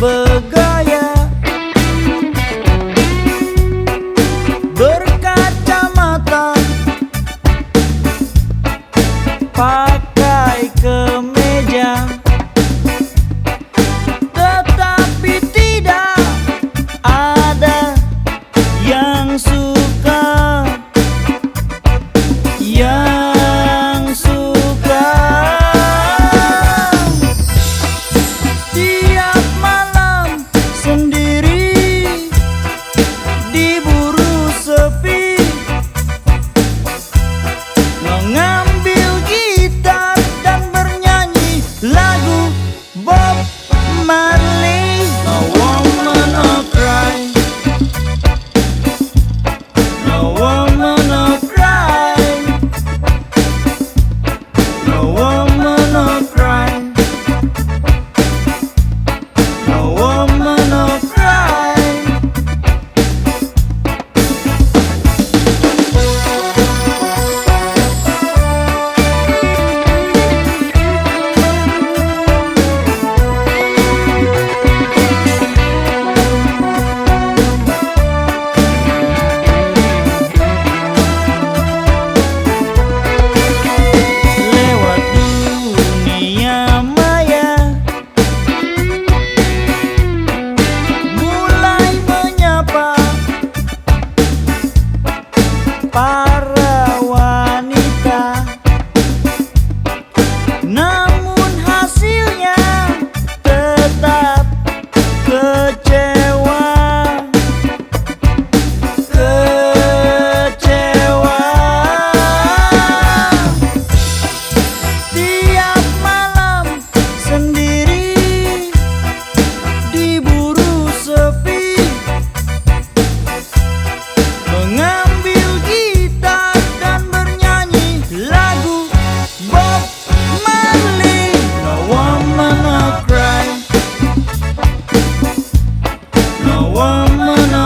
But. vámonos.